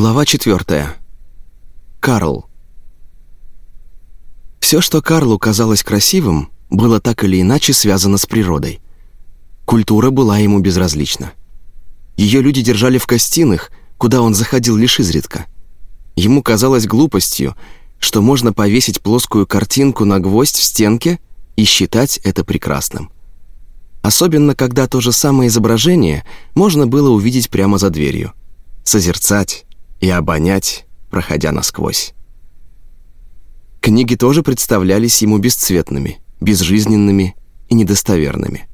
Глава 4. Карл. Все, что Карлу казалось красивым, было так или иначе связано с природой. Культура была ему безразлична. Ее люди держали в гостиных, куда он заходил лишь изредка. Ему казалось глупостью, что можно повесить плоскую картинку на гвоздь в стенке и считать это прекрасным. Особенно, когда то же самое изображение можно было увидеть прямо за дверью. Созерцать, и обонять, проходя насквозь. Книги тоже представлялись ему бесцветными, безжизненными и недостоверными.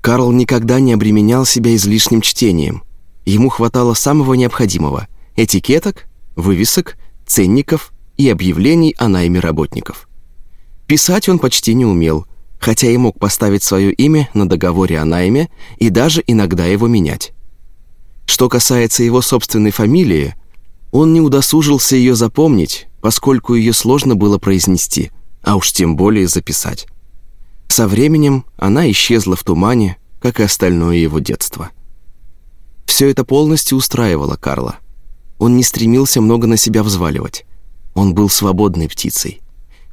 Карл никогда не обременял себя излишним чтением. Ему хватало самого необходимого – этикеток, вывесок, ценников и объявлений о найме работников. Писать он почти не умел, хотя и мог поставить свое имя на договоре о найме и даже иногда его менять. Что касается его собственной фамилии – он не удосужился ее запомнить, поскольку ее сложно было произнести, а уж тем более записать. Со временем она исчезла в тумане, как и остальное его детство. Все это полностью устраивало Карла. Он не стремился много на себя взваливать. Он был свободной птицей.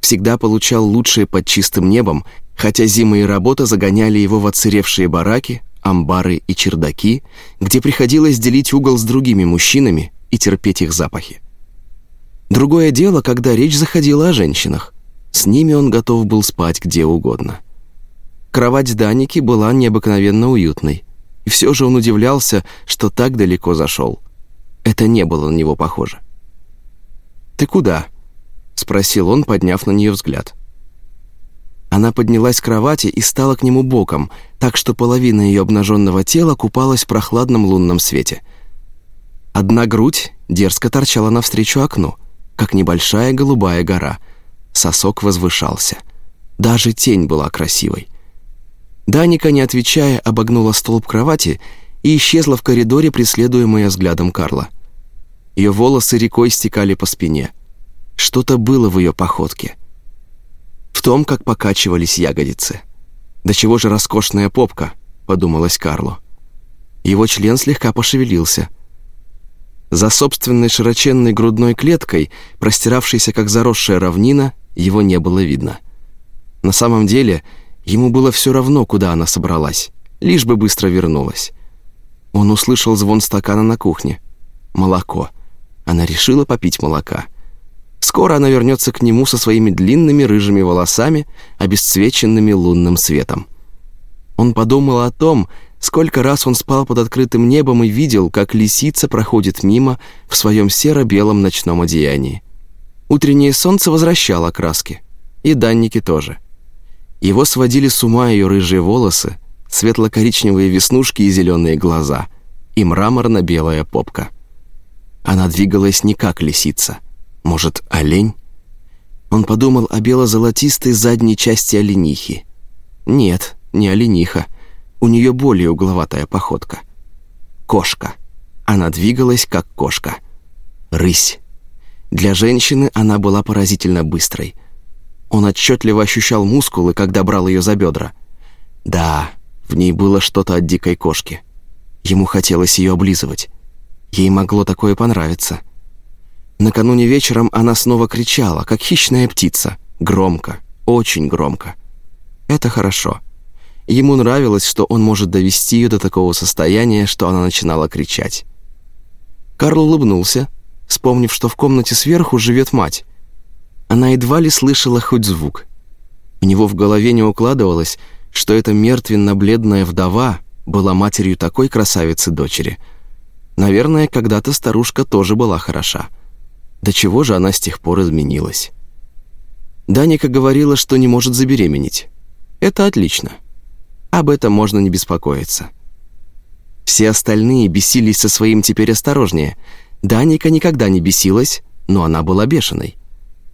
Всегда получал лучшее под чистым небом, хотя зима и работа загоняли его в отсыревшие бараки, амбары и чердаки, где приходилось делить угол с другими мужчинами, и терпеть их запахи. Другое дело, когда речь заходила о женщинах. С ними он готов был спать где угодно. Кровать Даники была необыкновенно уютной, и все же он удивлялся, что так далеко зашел. Это не было на него похоже. «Ты куда?» — спросил он, подняв на нее взгляд. Она поднялась с кровати и стала к нему боком, так что половина ее обнаженного тела купалась в прохладном лунном свете — Одна грудь дерзко торчала навстречу окну, как небольшая голубая гора. Сосок возвышался. Даже тень была красивой. Даника, не отвечая, обогнула столб кровати и исчезла в коридоре, преследуемая взглядом Карла. Ее волосы рекой стекали по спине. Что-то было в ее походке. В том, как покачивались ягодицы. «Да чего же роскошная попка?» — подумалось Карлу. Его член слегка пошевелился — за собственной широченной грудной клеткой, простиравшейся как заросшая равнина, его не было видно. На самом деле, ему было все равно, куда она собралась, лишь бы быстро вернулась. Он услышал звон стакана на кухне. Молоко. Она решила попить молока. Скоро она вернется к нему со своими длинными рыжими волосами, обесцвеченными лунным светом. Он подумал о том, Сколько раз он спал под открытым небом и видел, как лисица проходит мимо в своем серо-белом ночном одеянии. Утреннее солнце возвращало краски. И данники тоже. Его сводили с ума ее рыжие волосы, светло-коричневые веснушки и зеленые глаза, и мраморно-белая попка. Она двигалась не как лисица. Может, олень? Он подумал о бело-золотистой задней части оленихи. Нет, не олениха. У нее более угловатая походка. Кошка. Она двигалась, как кошка. Рысь. Для женщины она была поразительно быстрой. Он отчетливо ощущал мускулы, когда брал ее за бедра. Да, в ней было что-то от дикой кошки. Ему хотелось ее облизывать. Ей могло такое понравиться. Накануне вечером она снова кричала, как хищная птица. Громко, очень громко. Это хорошо. Ему нравилось, что он может довести ее до такого состояния, что она начинала кричать. Карл улыбнулся, вспомнив, что в комнате сверху живет мать. Она едва ли слышала хоть звук. У него в голове не укладывалось, что эта мертвенно-бледная вдова была матерью такой красавицы-дочери. Наверное, когда-то старушка тоже была хороша. До чего же она с тех пор изменилась? Даника говорила, что не может забеременеть. Это отлично. Об этом можно не беспокоиться. Все остальные бесились со своим теперь осторожнее. Даника никогда не бесилась, но она была бешеной.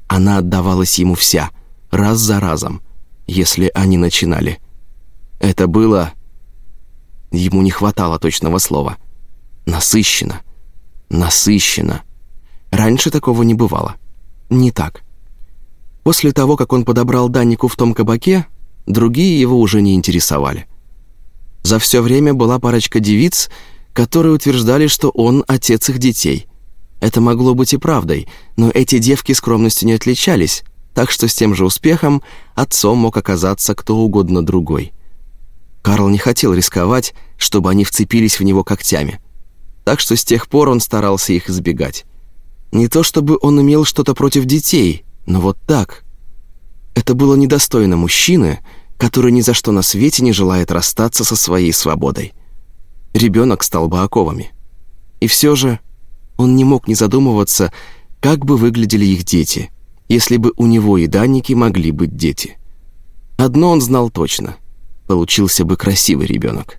Она отдавалась ему вся, раз за разом, если они начинали. Это было... Ему не хватало точного слова. Насыщенно. Насыщенно. Раньше такого не бывало. Не так. После того, как он подобрал Данику в том кабаке, другие его уже не интересовали. За все время была парочка девиц, которые утверждали, что он отец их детей. Это могло быть и правдой, но эти девки скромностью не отличались, так что с тем же успехом отцом мог оказаться кто угодно другой. Карл не хотел рисковать, чтобы они вцепились в него когтями. Так что с тех пор он старался их избегать. Не то чтобы он имел что-то против детей, но вот так. Это было недостойно мужчины, который ни за что на свете не желает расстаться со своей свободой. Ребенок стал бы оковами. И все же он не мог не задумываться, как бы выглядели их дети, если бы у него и Данники могли быть дети. Одно он знал точно — получился бы красивый ребенок.